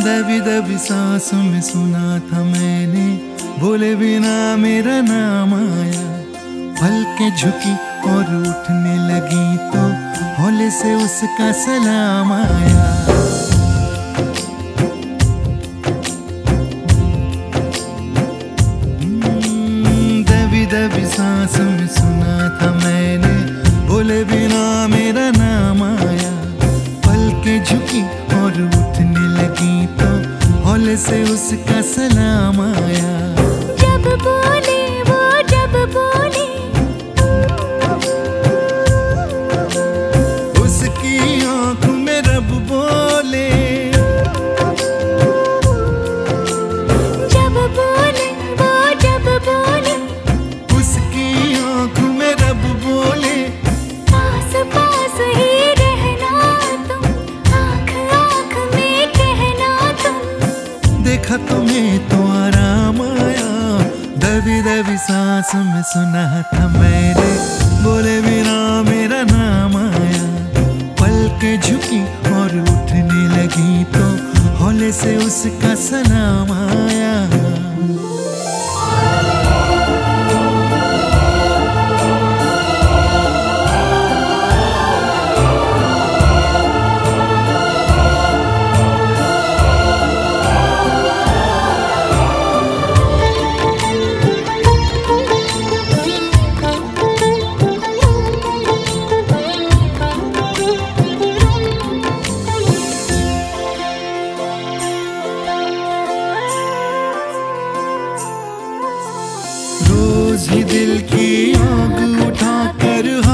दबी दबी सांसों में सुना था मैंने। बोले बिना मेरा नाम आया। पल के झुकी और उठने लगी तो हौले से उसका सलाम आया। से उसका सलाम आया। जब बोले वो जब बोले। उसकी आँख देखा तुम्हें तो आराम आया। दबी दबी सांस में सुना था मैंने। बोले बिना दिल की आग उठाकर हाथ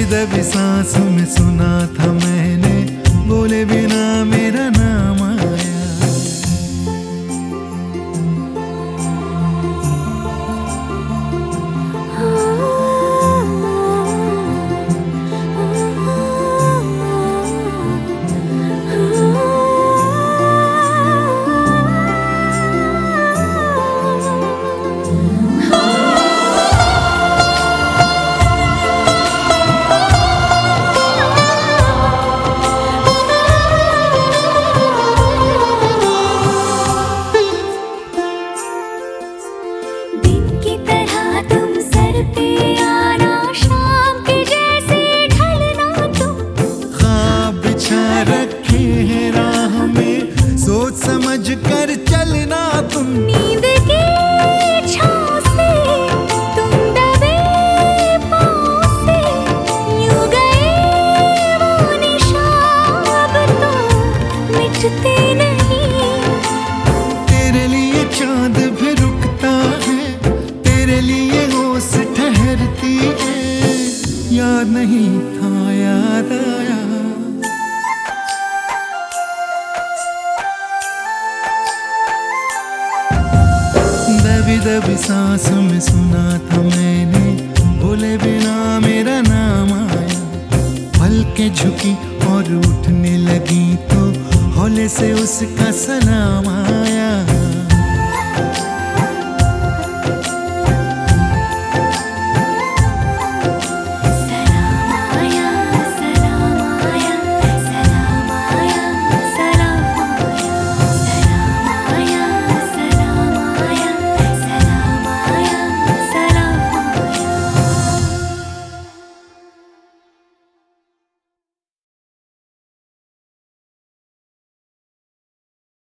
दबी दबी सांसों में सुना था मैंने। बोले बिना मेरा नहीं था याद आया। दबी दबी सांसों में सुना था मैंने बोले बिना मेरा नाम आया। पल के झुकी और उठने लगी तो हौले से उसका सलाम आया।